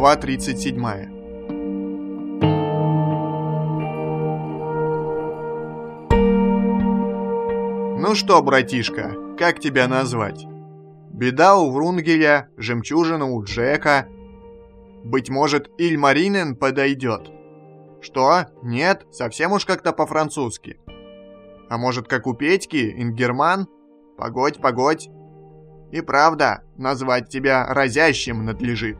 Глава 37. Ну что, братишка, как тебя назвать? Беда у Врунгеля, жемчужина у Джека. Быть может, Ильмаринен подойдет. Что? Нет, совсем уж как-то по-французски. А может, как у Петьки, Ингерман? Погодь, погодь. И правда, назвать тебя разящим надлежит.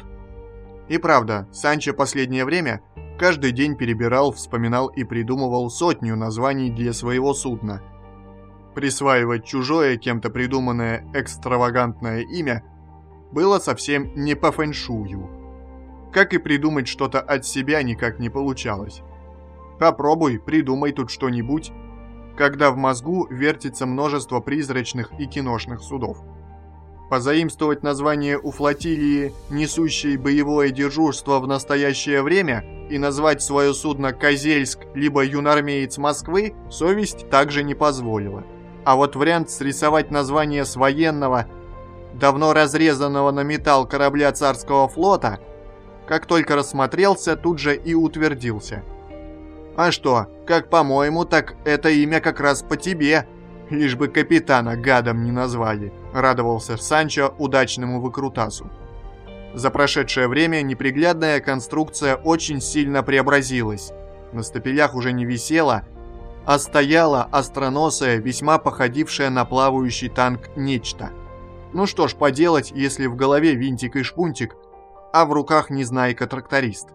И правда, Санчо последнее время каждый день перебирал, вспоминал и придумывал сотню названий для своего судна. Присваивать чужое, кем-то придуманное экстравагантное имя было совсем не по фэншую. Как и придумать что-то от себя никак не получалось. Попробуй, придумай тут что-нибудь, когда в мозгу вертится множество призрачных и киношных судов позаимствовать название у флотилии, несущей боевое дежурство в настоящее время, и назвать свое судно «Козельск» либо «Юнармеец Москвы» совесть также не позволила. А вот вариант срисовать название с военного, давно разрезанного на металл корабля царского флота, как только рассмотрелся, тут же и утвердился. «А что, как по-моему, так это имя как раз по тебе», Лишь бы капитана гадом не назвали, радовался Санчо удачному выкрутасу. За прошедшее время неприглядная конструкция очень сильно преобразилась. На стапелях уже не висела, а стояла остроносая, весьма походившая на плавающий танк нечто. Ну что ж поделать, если в голове винтик и шпунтик, а в руках незнайка-тракторист.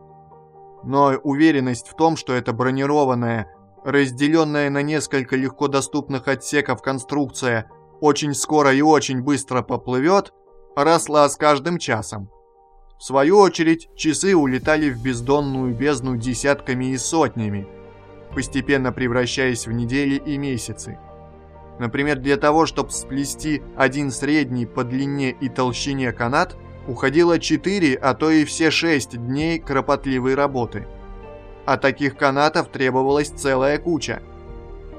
Но уверенность в том, что это бронированная, разделенная на несколько легко доступных отсеков конструкция очень скоро и очень быстро поплывет, росла с каждым часом. В свою очередь, часы улетали в бездонную бездну десятками и сотнями, постепенно превращаясь в недели и месяцы. Например, для того, чтобы сплести один средний по длине и толщине канат, уходило 4, а то и все 6 дней кропотливой работы – а таких канатов требовалась целая куча.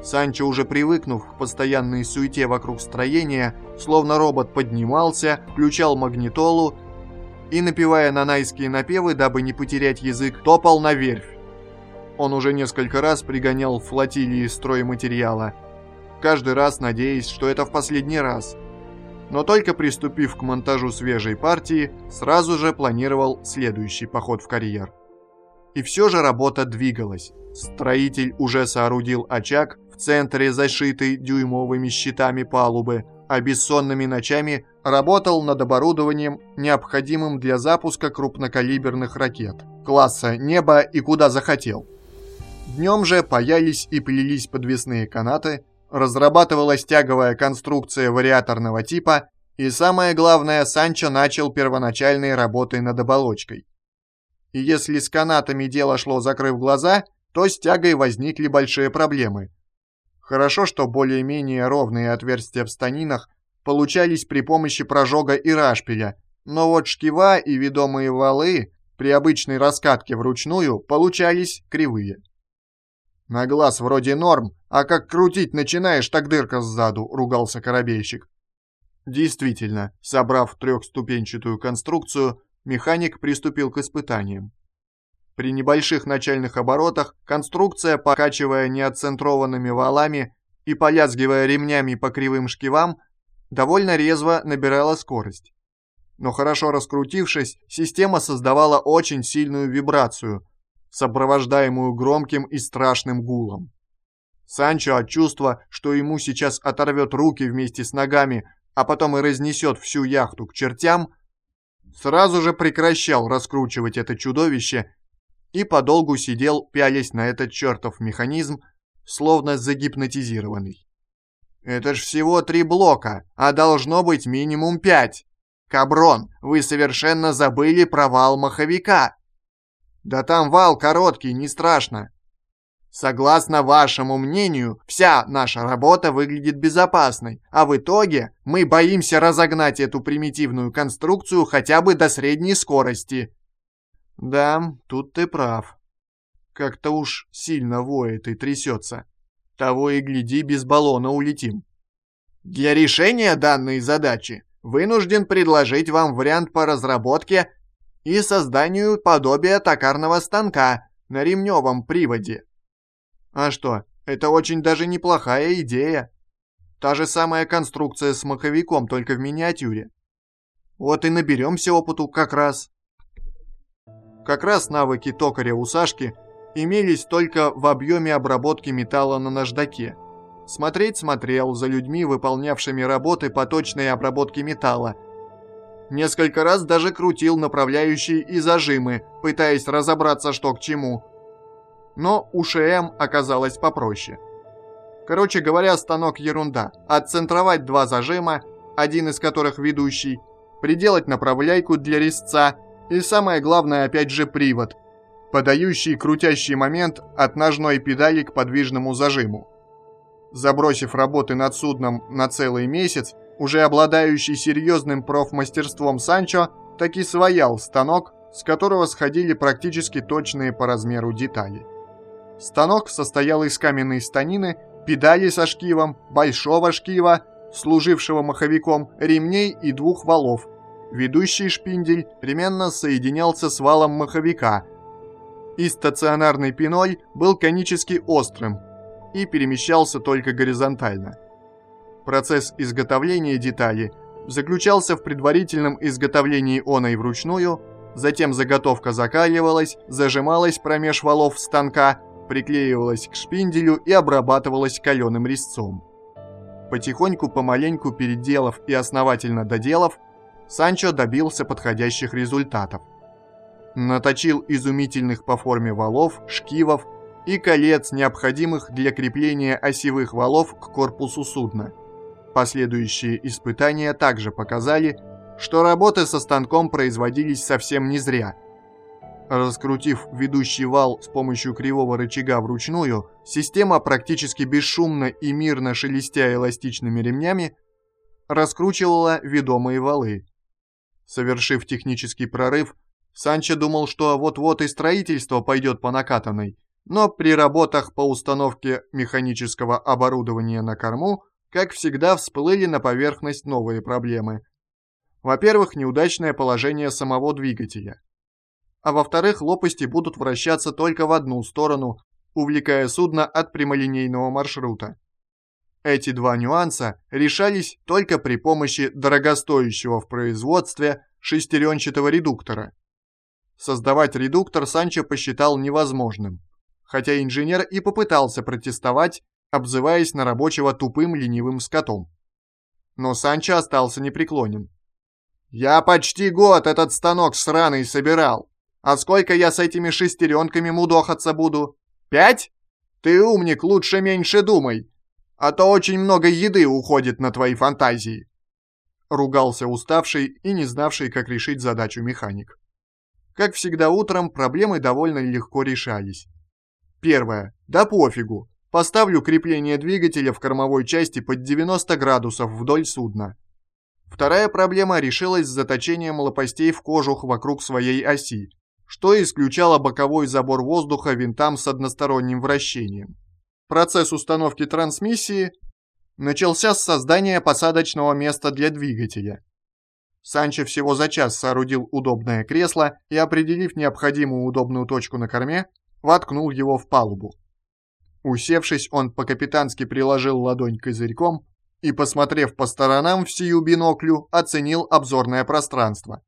Санчо, уже привыкнув к постоянной суете вокруг строения, словно робот поднимался, включал магнитолу и, напевая нанайские напевы, дабы не потерять язык, топал на верфь. Он уже несколько раз пригонял флотилии стройматериала, каждый раз надеясь, что это в последний раз. Но только приступив к монтажу свежей партии, сразу же планировал следующий поход в карьер. И все же работа двигалась. Строитель уже соорудил очаг в центре зашитый дюймовыми щитами палубы, а бессонными ночами работал над оборудованием, необходимым для запуска крупнокалиберных ракет, класса «Небо» и «Куда захотел». Днем же паялись и плелись подвесные канаты, разрабатывалась тяговая конструкция вариаторного типа, и самое главное, Санчо начал первоначальные работы над оболочкой и если с канатами дело шло закрыв глаза, то с тягой возникли большие проблемы. Хорошо, что более-менее ровные отверстия в станинах получались при помощи прожога и рашпиля, но вот шкива и ведомые валы при обычной раскатке вручную получались кривые. «На глаз вроде норм, а как крутить начинаешь, так дырка сзаду», — ругался корабельщик. Действительно, собрав трехступенчатую конструкцию, механик приступил к испытаниям. При небольших начальных оборотах конструкция, покачивая неотцентрованными валами и полязгивая ремнями по кривым шкивам, довольно резво набирала скорость. Но хорошо раскрутившись, система создавала очень сильную вибрацию, сопровождаемую громким и страшным гулом. Санчо от чувства, что ему сейчас оторвет руки вместе с ногами, а потом и разнесет всю яхту к чертям, сразу же прекращал раскручивать это чудовище и подолгу сидел, пялясь на этот чертов механизм, словно загипнотизированный. «Это ж всего три блока, а должно быть минимум пять. Каброн, вы совершенно забыли про вал маховика». «Да там вал короткий, не страшно. Согласно вашему мнению, вся наша работа выглядит безопасной, а в итоге мы боимся разогнать эту примитивную конструкцию хотя бы до средней скорости. Да, тут ты прав. Как-то уж сильно воет и трясется. Того и гляди, без баллона улетим. Для решения данной задачи вынужден предложить вам вариант по разработке и созданию подобия токарного станка на ремневом приводе. А что, это очень даже неплохая идея. Та же самая конструкция с маховиком, только в миниатюре. Вот и наберемся опыту как раз. Как раз навыки токаря у Сашки имелись только в объеме обработки металла на наждаке. Смотреть смотрел за людьми, выполнявшими работы по точной обработке металла. Несколько раз даже крутил направляющие и зажимы, пытаясь разобраться, что к чему. Но у ШМ оказалось попроще. Короче говоря, станок ерунда. Отцентровать два зажима, один из которых ведущий, приделать направляйку для резца и самое главное опять же привод, подающий крутящий момент от ножной педали к подвижному зажиму. Забросив работы над судном на целый месяц, уже обладающий серьезным профмастерством Санчо таки своял станок, с которого сходили практически точные по размеру детали. Станок состоял из каменной станины, педали со шкивом, большого шкива, служившего маховиком, ремней и двух валов. Ведущий шпиндель применно соединялся с валом маховика, и стационарный пиноль был конически острым, и перемещался только горизонтально. Процесс изготовления детали заключался в предварительном изготовлении оной вручную, затем заготовка закаливалась, зажималась промеж валов станка, приклеивалась к шпинделю и обрабатывалась каленым резцом. Потихоньку, помаленьку переделав и основательно доделав, Санчо добился подходящих результатов. Наточил изумительных по форме валов, шкивов, и колец, необходимых для крепления осевых валов к корпусу судна. Последующие испытания также показали, что работы со станком производились совсем не зря. Раскрутив ведущий вал с помощью кривого рычага вручную, система практически бесшумно и мирно шелестя эластичными ремнями, раскручивала ведомые валы. Совершив технический прорыв, Санчо думал, что вот-вот и строительство пойдет по накатанной, но при работах по установке механического оборудования на корму, как всегда, всплыли на поверхность новые проблемы. Во-первых, неудачное положение самого двигателя. А во-вторых, лопасти будут вращаться только в одну сторону, увлекая судно от прямолинейного маршрута. Эти два нюанса решались только при помощи дорогостоящего в производстве шестеренчатого редуктора. Создавать редуктор Санчо посчитал невозможным хотя инженер и попытался протестовать, обзываясь на рабочего тупым ленивым скотом. Но Санчо остался непреклонен. «Я почти год этот станок сраный собирал. А сколько я с этими шестеренками мудохаться буду? Пять? Ты умник, лучше меньше думай, а то очень много еды уходит на твои фантазии». Ругался уставший и не знавший, как решить задачу механик. Как всегда утром, проблемы довольно легко решались. Первое. Да пофигу. Поставлю крепление двигателя в кормовой части под 90 градусов вдоль судна. Вторая проблема решилась с заточением лопастей в кожух вокруг своей оси, что исключало боковой забор воздуха винтам с односторонним вращением. Процесс установки трансмиссии начался с создания посадочного места для двигателя. Санчо всего за час соорудил удобное кресло и, определив необходимую удобную точку на корме, воткнул его в палубу. Усевшись, он по-капитански приложил ладонь козырьком и, посмотрев по сторонам в сию биноклю, оценил обзорное пространство.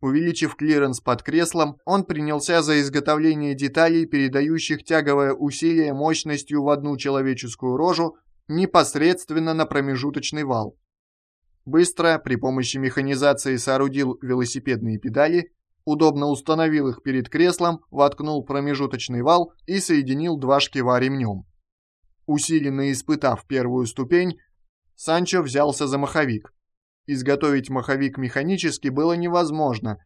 Увеличив клиренс под креслом, он принялся за изготовление деталей, передающих тяговое усилие мощностью в одну человеческую рожу непосредственно на промежуточный вал. Быстро, при помощи механизации соорудил велосипедные педали, удобно установил их перед креслом, воткнул промежуточный вал и соединил два шкива ремнем. Усиленно испытав первую ступень, Санчо взялся за маховик. Изготовить маховик механически было невозможно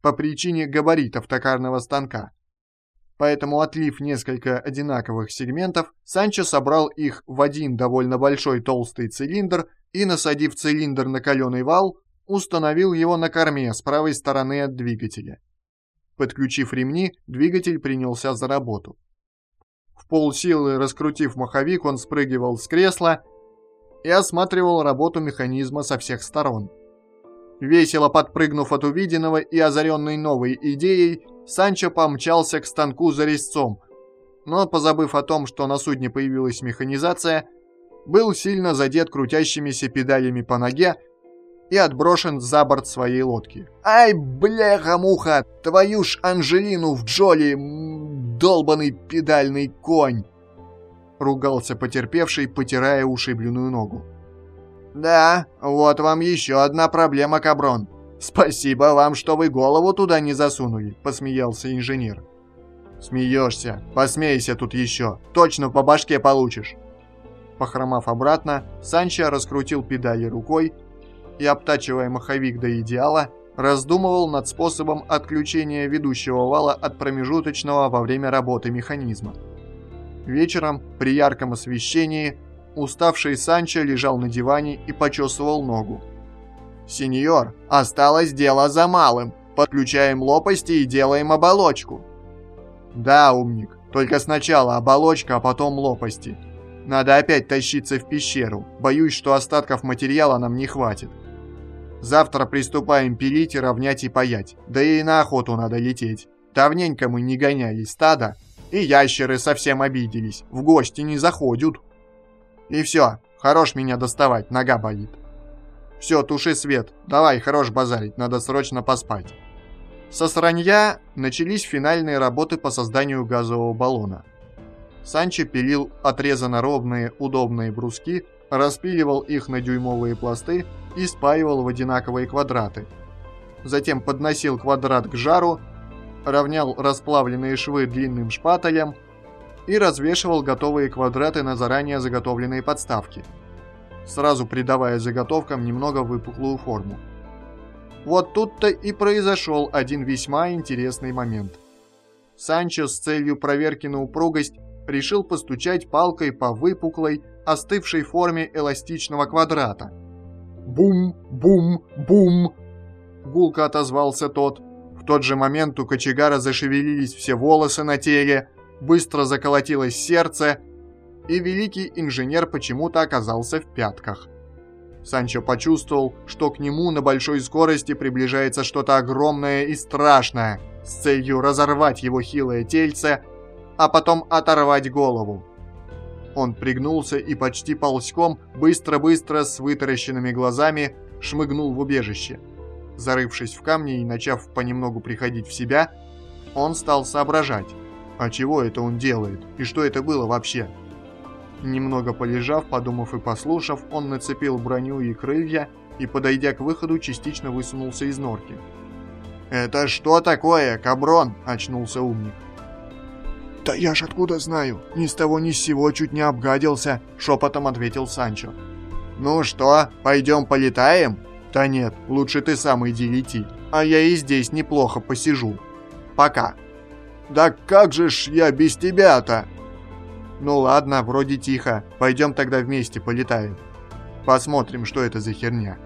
по причине габаритов токарного станка. Поэтому, отлив несколько одинаковых сегментов, Санчо собрал их в один довольно большой толстый цилиндр и, насадив цилиндр на каленый вал, установил его на корме с правой стороны от двигателя. Подключив ремни, двигатель принялся за работу. В полсилы раскрутив маховик, он спрыгивал с кресла и осматривал работу механизма со всех сторон. Весело подпрыгнув от увиденного и озаренный новой идеей, Санчо помчался к станку за резцом, но, позабыв о том, что на судне появилась механизация, был сильно задет крутящимися педалями по ноге и отброшен за борт своей лодки. «Ай, бляха-муха! Твою ж Анжелину в Джоли, долбанный педальный конь!» Ругался потерпевший, потирая ушибленную ногу. «Да, вот вам еще одна проблема, Каброн. Спасибо вам, что вы голову туда не засунули», — посмеялся инженер. «Смеешься? Посмейся тут еще. Точно по башке получишь». Похромав обратно, Санчо раскрутил педали рукой и, обтачивая маховик до идеала, раздумывал над способом отключения ведущего вала от промежуточного во время работы механизма. Вечером, при ярком освещении, уставший Санчо лежал на диване и почесывал ногу. «Сеньор, осталось дело за малым. Подключаем лопасти и делаем оболочку». «Да, умник, только сначала оболочка, а потом лопасти. Надо опять тащиться в пещеру. Боюсь, что остатков материала нам не хватит. Завтра приступаем пилить равнять и паять. Да и на охоту надо лететь. Давненько мы не гоняли стада, и ящеры совсем обиделись. В гости не заходят. И все, хорош меня доставать, нога болит. Все, туши свет. Давай, хорош базарить, надо срочно поспать. Со сранья начались финальные работы по созданию газового баллона. Санчо пилил отрезано ровные удобные бруски, распиливал их на дюймовые пласты и спаивал в одинаковые квадраты. Затем подносил квадрат к жару, равнял расплавленные швы длинным шпателем и развешивал готовые квадраты на заранее заготовленные подставки, сразу придавая заготовкам немного выпуклую форму. Вот тут-то и произошел один весьма интересный момент. Санчо с целью проверки на упругость решил постучать палкой по выпуклой, остывшей форме эластичного квадрата. «Бум! Бум! Бум!» Гулко отозвался тот. В тот же момент у кочегара зашевелились все волосы на теле, быстро заколотилось сердце, и великий инженер почему-то оказался в пятках. Санчо почувствовал, что к нему на большой скорости приближается что-то огромное и страшное, с целью разорвать его хилое тельце, а потом оторвать голову. Он пригнулся и почти ползком, быстро-быстро, с вытаращенными глазами, шмыгнул в убежище. Зарывшись в камни и начав понемногу приходить в себя, он стал соображать, а чего это он делает, и что это было вообще. Немного полежав, подумав и послушав, он нацепил броню и крылья и, подойдя к выходу, частично высунулся из норки. «Это что такое, каброн?» – очнулся умник. «Да я ж откуда знаю? Ни с того ни с сего чуть не обгадился», — шепотом ответил Санчо. «Ну что, пойдем полетаем?» «Да нет, лучше ты сам иди лети, а я и здесь неплохо посижу. Пока». «Да как же ж я без тебя-то?» «Ну ладно, вроде тихо. Пойдем тогда вместе полетаем. Посмотрим, что это за херня».